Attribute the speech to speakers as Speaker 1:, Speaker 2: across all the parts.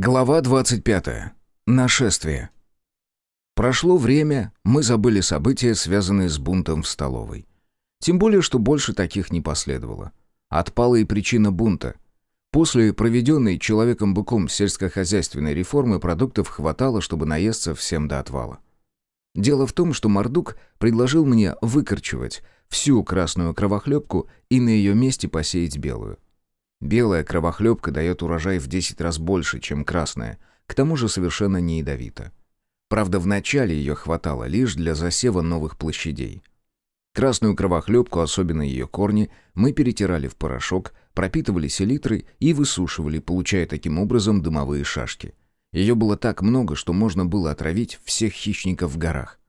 Speaker 1: Глава 25. Нашествие. Прошло время, мы забыли события, связанные с бунтом в столовой. Тем более, что больше таких не последовало. Отпала и причина бунта. После проведенной человеком-быком сельскохозяйственной реформы продуктов хватало, чтобы наесться всем до отвала. Дело в том, что Мордук предложил мне выкорчевать всю красную кровохлебку и на ее месте посеять белую. Белая кровохлебка дает урожай в 10 раз больше, чем красная, к тому же совершенно не ядовита. Правда, вначале ее хватало лишь для засева новых площадей. Красную кровохлебку, особенно ее корни, мы перетирали в порошок, пропитывали селитрой и высушивали, получая таким образом дымовые шашки. Ее было так много, что можно было отравить всех хищников в горах.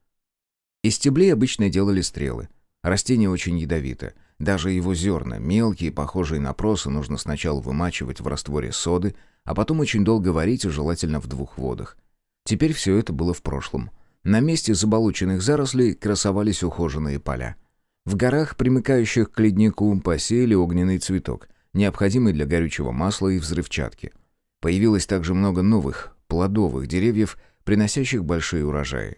Speaker 1: Из стеблей обычно делали стрелы. Растение очень ядовито — даже его зерна, мелкие, похожие на просы, нужно сначала вымачивать в растворе соды, а потом очень долго варить и желательно в двух водах. Теперь все это было в прошлом. На месте заболоченных зарослей красовались ухоженные поля. В горах, примыкающих к леднику, посеяли огненный цветок, необходимый для горючего масла и взрывчатки. Появилось также много новых, плодовых деревьев, приносящих большие урожаи.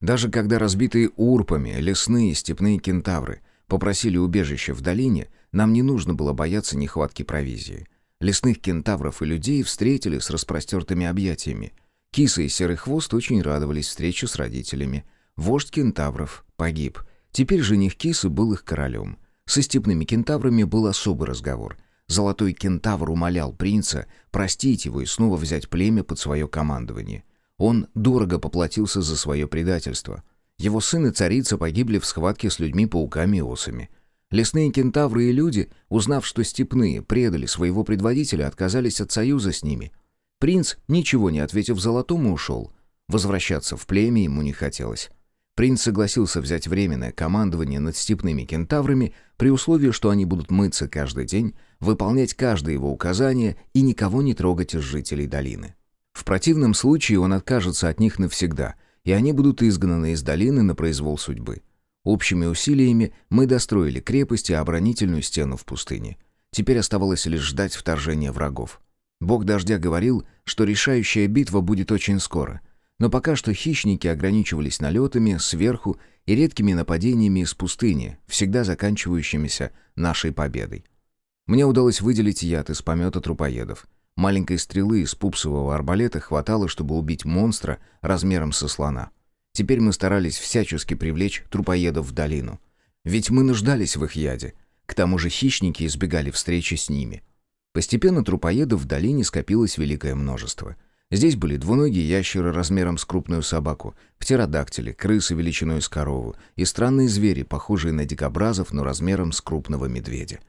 Speaker 1: Даже когда разбитые урпами лесные степные кентавры – Попросили убежище в долине, нам не нужно было бояться нехватки провизии. Лесных кентавров и людей встретили с распростертыми объятиями. Киса и Серый Хвост очень радовались встрече с родителями. Вождь кентавров погиб. Теперь жених Кисы был их королем. Со степными кентаврами был особый разговор. Золотой кентавр умолял принца простить его и снова взять племя под свое командование. Он дорого поплатился за свое предательство. Его сын и царица погибли в схватке с людьми-пауками и осами. Лесные кентавры и люди, узнав, что степные предали своего предводителя, отказались от союза с ними. Принц, ничего не ответив золотому, ушел. Возвращаться в племя ему не хотелось. Принц согласился взять временное командование над степными кентаврами при условии, что они будут мыться каждый день, выполнять каждое его указание и никого не трогать из жителей долины. В противном случае он откажется от них навсегда – и они будут изгнаны из долины на произвол судьбы. Общими усилиями мы достроили крепость и оборонительную стену в пустыне. Теперь оставалось лишь ждать вторжения врагов. Бог дождя говорил, что решающая битва будет очень скоро. Но пока что хищники ограничивались налетами сверху и редкими нападениями из пустыни, всегда заканчивающимися нашей победой. Мне удалось выделить яд из помета трупоедов – Маленькой стрелы из пупсового арбалета хватало, чтобы убить монстра размером со слона. Теперь мы старались всячески привлечь трупоедов в долину. Ведь мы нуждались в их яде. К тому же хищники избегали встречи с ними. Постепенно трупоедов в долине скопилось великое множество. Здесь были двуногие ящеры размером с крупную собаку, птеродактили, крысы величиной с корову и странные звери, похожие на дикобразов, но размером с крупного медведя.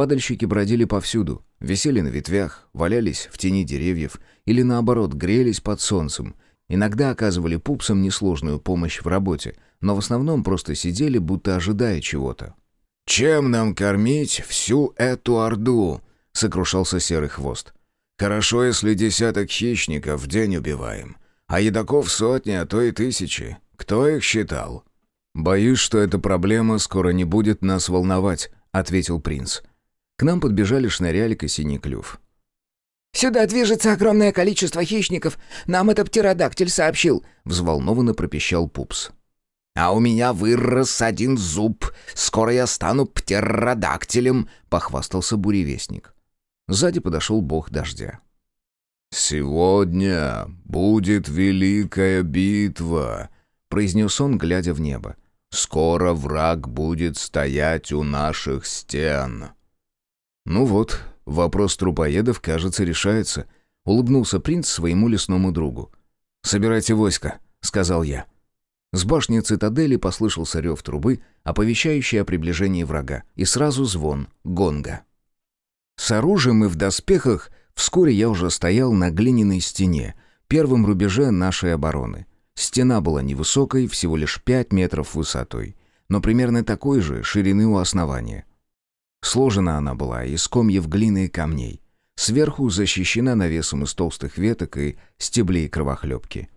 Speaker 1: Падальщики бродили повсюду, висели на ветвях, валялись в тени деревьев или, наоборот, грелись под солнцем. Иногда оказывали пупсам несложную помощь в работе, но в основном просто сидели, будто ожидая чего-то. «Чем нам кормить всю эту орду?» — сокрушался Серый Хвост. «Хорошо, если десяток хищников в день убиваем, а едоков сотни, а то и тысячи. Кто их считал?» «Боюсь, что эта проблема скоро не будет нас волновать», — ответил принц. К нам подбежали шнырялик и синий клюв.
Speaker 2: «Сюда движется огромное количество хищников. Нам это птеродактиль сообщил», — взволнованно пропищал Пупс. «А у меня вырос один зуб. Скоро я стану птеродактилем», — похвастался буревестник. Сзади подошел бог дождя.
Speaker 1: «Сегодня будет великая битва», — произнес он, глядя в небо. «Скоро враг будет стоять у наших стен». «Ну вот, вопрос трупоедов, кажется, решается», — улыбнулся принц своему лесному другу. «Собирайте войско», — сказал я. С башни цитадели послышался рев трубы, оповещающий о приближении врага, и сразу звон гонга. С оружием и в доспехах вскоре я уже стоял на глиняной стене, первом рубеже нашей обороны. Стена была невысокой, всего лишь пять метров высотой, но примерно такой же ширины у основания. Сложена она была из комьев глины и камней. Сверху защищена навесом из толстых веток и стеблей кровохлебки.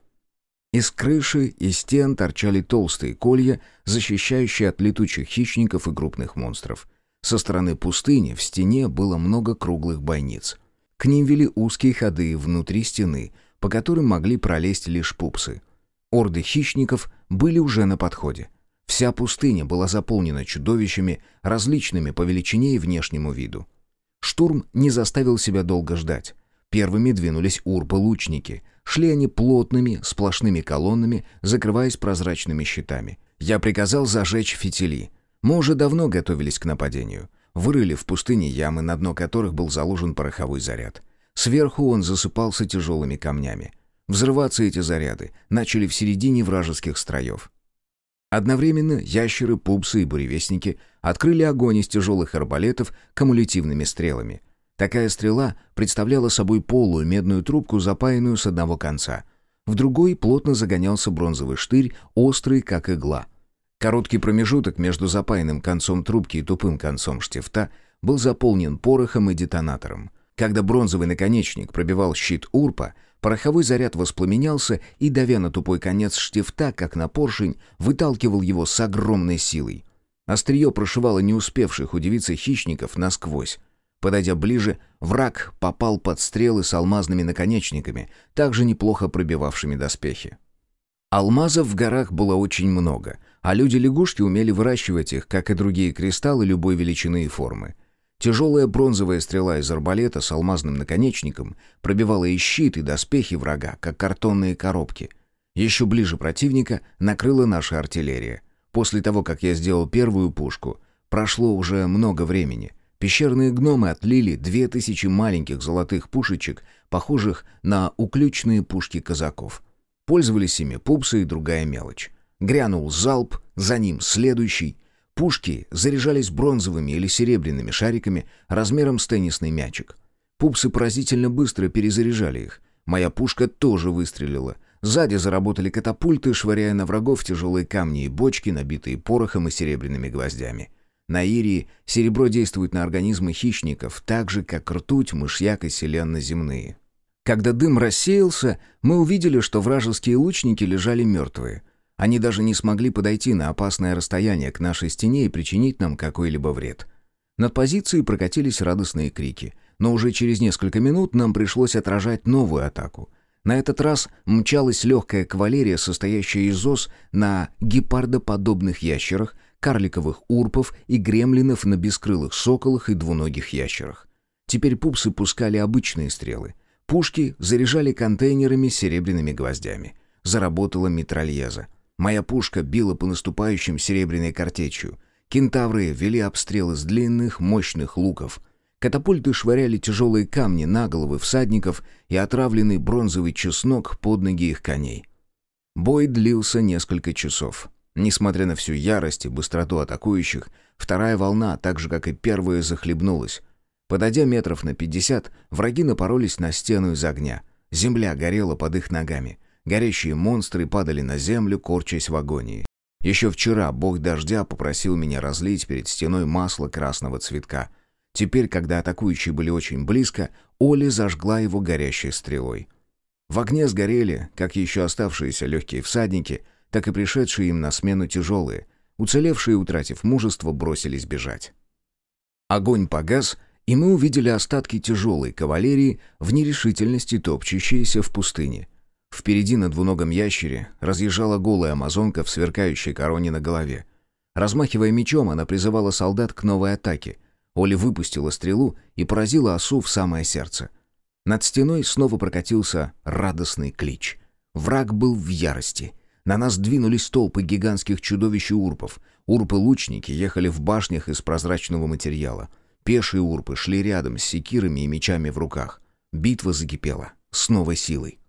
Speaker 1: Из крыши и стен торчали толстые колья, защищающие от летучих хищников и крупных монстров. Со стороны пустыни в стене было много круглых бойниц. К ним вели узкие ходы внутри стены, по которым могли пролезть лишь пупсы. Орды хищников были уже на подходе. Вся пустыня была заполнена чудовищами, различными по величине и внешнему виду. Штурм не заставил себя долго ждать. Первыми двинулись урбы-лучники. Шли они плотными, сплошными колоннами, закрываясь прозрачными щитами. Я приказал зажечь фитили. Мы уже давно готовились к нападению. Вырыли в пустыне ямы, на дно которых был заложен пороховой заряд. Сверху он засыпался тяжелыми камнями. Взрываться эти заряды начали в середине вражеских строев. Одновременно ящеры, пупсы и буревестники открыли огонь из тяжелых арбалетов кумулятивными стрелами. Такая стрела представляла собой полую медную трубку, запаянную с одного конца. В другой плотно загонялся бронзовый штырь, острый, как игла. Короткий промежуток между запаянным концом трубки и тупым концом штифта был заполнен порохом и детонатором. Когда бронзовый наконечник пробивал щит урпа, Пороховой заряд воспламенялся и, давя на тупой конец штифта, как на поршень, выталкивал его с огромной силой. Острие прошивало не успевших удивиться хищников насквозь. Подойдя ближе, враг попал под стрелы с алмазными наконечниками, также неплохо пробивавшими доспехи. Алмазов в горах было очень много, а люди-лягушки умели выращивать их, как и другие кристаллы любой величины и формы. Тяжелая бронзовая стрела из арбалета с алмазным наконечником пробивала и щит, и доспехи врага, как картонные коробки. Еще ближе противника накрыла наша артиллерия. После того, как я сделал первую пушку, прошло уже много времени. Пещерные гномы отлили две тысячи маленьких золотых пушечек, похожих на уключные пушки казаков. Пользовались ими пупсы и другая мелочь. Грянул залп, за ним следующий, Пушки заряжались бронзовыми или серебряными шариками размером с теннисный мячик. Пупсы поразительно быстро перезаряжали их. Моя пушка тоже выстрелила. Сзади заработали катапульты, швыряя на врагов тяжелые камни и бочки, набитые порохом и серебряными гвоздями. На Ирии серебро действует на организмы хищников, так же, как ртуть, мышьяк и селен земные. Когда дым рассеялся, мы увидели, что вражеские лучники лежали мертвые — они даже не смогли подойти на опасное расстояние к нашей стене и причинить нам какой-либо вред. Над позицией прокатились радостные крики, но уже через несколько минут нам пришлось отражать новую атаку. На этот раз мчалась легкая кавалерия, состоящая из ос на гепардоподобных ящерах, карликовых урпов и гремлинов на бескрылых соколах и двуногих ящерах. Теперь пупсы пускали обычные стрелы. Пушки заряжали контейнерами с серебряными гвоздями. Заработала митральеза. Моя пушка била по наступающим серебряной картечью. Кентавры вели обстрелы с длинных, мощных луков. Катапульты швыряли тяжелые камни на головы всадников и отравленный бронзовый чеснок под ноги их коней. Бой длился несколько часов. Несмотря на всю ярость и быстроту атакующих, вторая волна, так же как и первая, захлебнулась. Подойдя метров на пятьдесят, враги напоролись на стену из огня. Земля горела под их ногами. Горящие монстры падали на землю, корчась в агонии. Еще вчера бог дождя попросил меня разлить перед стеной масло красного цветка. Теперь, когда атакующие были очень близко, Оля зажгла его горящей стрелой. В огне сгорели, как еще оставшиеся легкие всадники, так и пришедшие им на смену тяжелые. Уцелевшие, утратив мужество, бросились бежать. Огонь погас, и мы увидели остатки тяжелой кавалерии в нерешительности топчущиеся в пустыне. Впереди на двуногом ящере разъезжала голая амазонка в сверкающей короне на голове. Размахивая мечом, она призывала солдат к новой атаке. Оля выпустила стрелу и поразила осу в самое сердце. Над стеной снова прокатился радостный клич. Враг был в ярости. На нас двинулись толпы гигантских чудовищ и урпов. Урпы-лучники ехали в башнях из прозрачного материала. Пешие урпы шли рядом с секирами и мечами в руках. Битва закипела. С новой силой.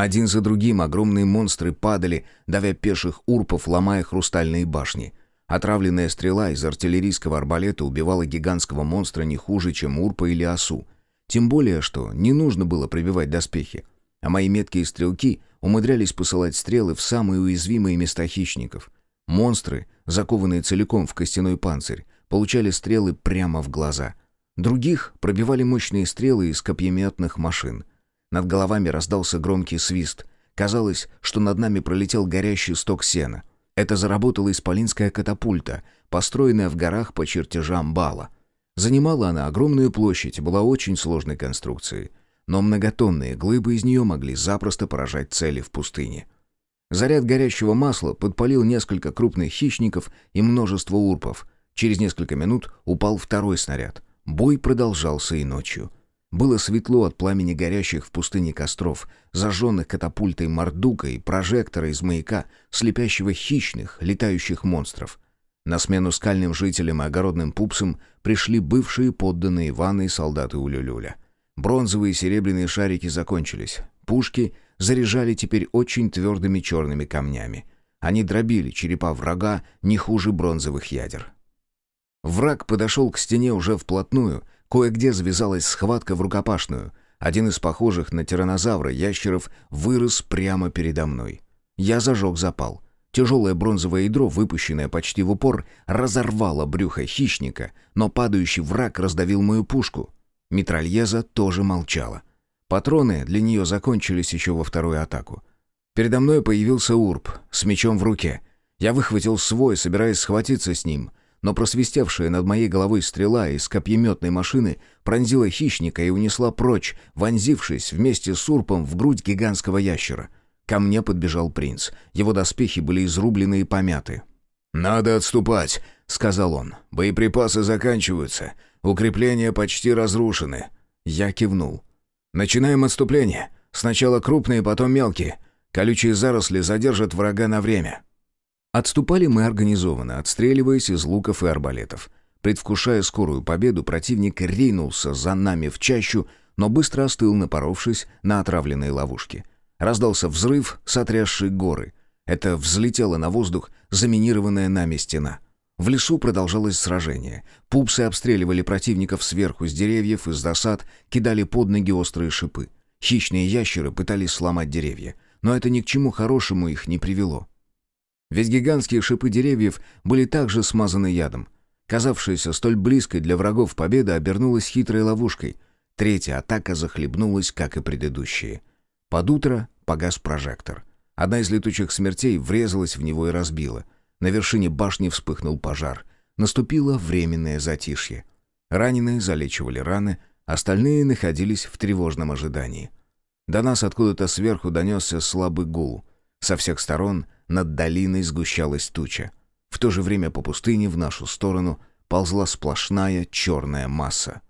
Speaker 1: Один за другим огромные монстры падали, давя пеших урпов, ломая хрустальные башни. Отравленная стрела из артиллерийского арбалета убивала гигантского монстра не хуже, чем урпа или осу. Тем более, что не нужно было пробивать доспехи. А мои меткие стрелки умудрялись посылать стрелы в самые уязвимые места хищников. Монстры, закованные целиком в костяной панцирь, получали стрелы прямо в глаза. Других пробивали мощные стрелы из копьеметных машин. Над головами раздался громкий свист. Казалось, что над нами пролетел горящий сток сена. Это заработала исполинская катапульта, построенная в горах по чертежам Бала. Занимала она огромную площадь, была очень сложной конструкцией. но многотонные глыбы из нее могли запросто поражать цели в пустыне. Заряд горящего масла подпалил несколько крупных хищников и множество урпов. Через несколько минут упал второй снаряд. Бой продолжался и ночью. Было светло от пламени горящих в пустыне костров, зажженных катапультой мордука и прожектора из маяка, слепящего хищных, летающих монстров. На смену скальным жителям и огородным пупсам пришли бывшие подданные Ивана и солдаты Улюлюля. Бронзовые и серебряные шарики закончились. Пушки заряжали теперь очень твердыми черными камнями. Они дробили черепа врага не хуже бронзовых ядер. Враг подошел к стене уже вплотную, кое-где завязалась схватка в рукопашную. Один из похожих на тиранозавра ящеров вырос прямо передо мной. Я зажег запал. Тяжелое бронзовое ядро, выпущенное почти в упор, разорвало брюхо хищника, но падающий враг раздавил мою пушку. Митральеза тоже молчала. Патроны для нее закончились еще во вторую атаку. Передо мной появился Урб с мечом в руке. Я выхватил свой, собираясь схватиться с ним, но просвистевшая над моей головой стрела из копьеметной машины пронзила хищника и унесла прочь, вонзившись вместе с Урпом в грудь гигантского ящера. Ко мне подбежал принц. Его доспехи были изрублены и помяты.
Speaker 3: «Надо отступать», — сказал он. «Боеприпасы заканчиваются. Укрепления почти разрушены».
Speaker 1: Я кивнул.
Speaker 3: «Начинаем отступление. Сначала крупные, потом мелкие. Колючие заросли задержат врага на время».
Speaker 1: Отступали мы организованно, отстреливаясь из луков и арбалетов. Предвкушая скорую победу, противник ринулся за нами в чащу, но быстро остыл, напоровшись на отравленные ловушки. Раздался взрыв, сотрясший горы. Это взлетела на воздух заминированная нами стена. В лесу продолжалось сражение. Пупсы обстреливали противников сверху с деревьев, из засад, кидали под ноги острые шипы. Хищные ящеры пытались сломать деревья, но это ни к чему хорошему их не привело. Ведь гигантские шипы деревьев были также смазаны ядом. Казавшаяся столь близкой для врагов победа обернулась хитрой ловушкой. Третья атака захлебнулась, как и предыдущие. Под утро погас прожектор. Одна из летучих смертей врезалась в него и разбила. На вершине башни вспыхнул пожар. Наступило временное затишье. Раненые залечивали раны, остальные находились в тревожном ожидании. До нас откуда-то сверху донесся слабый гул. Со всех сторон — над долиной сгущалась туча. В то же время по пустыне в нашу сторону ползла сплошная черная масса.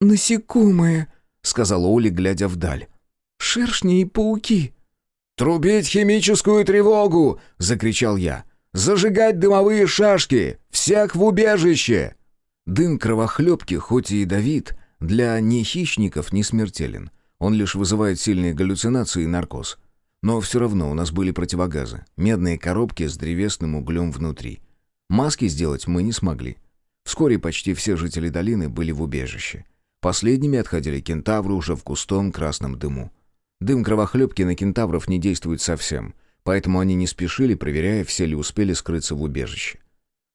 Speaker 2: «Насекомые», —
Speaker 1: сказала Оля, глядя вдаль.
Speaker 2: «Шершни и пауки».
Speaker 3: «Трубить химическую тревогу!» — закричал я. «Зажигать дымовые шашки! Всех в убежище!»
Speaker 1: Дым кровохлебки, хоть и ядовит, для нехищников не смертелен. Он лишь вызывает сильные галлюцинации и наркоз. Но все равно у нас были противогазы, медные коробки с древесным углем внутри. Маски сделать мы не смогли. Вскоре почти все жители долины были в убежище. Последними отходили кентавры уже в густом красном дыму. Дым кровохлебки на кентавров не действует совсем, поэтому они не спешили, проверяя, все ли успели скрыться в убежище.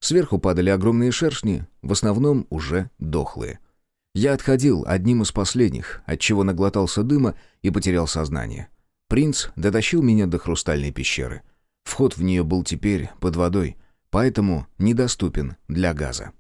Speaker 1: Сверху падали огромные шершни, в основном уже дохлые. Я отходил одним из последних, отчего наглотался дыма и потерял сознание. Принц дотащил меня до хрустальной пещеры. Вход в нее был теперь под водой, поэтому недоступен для газа.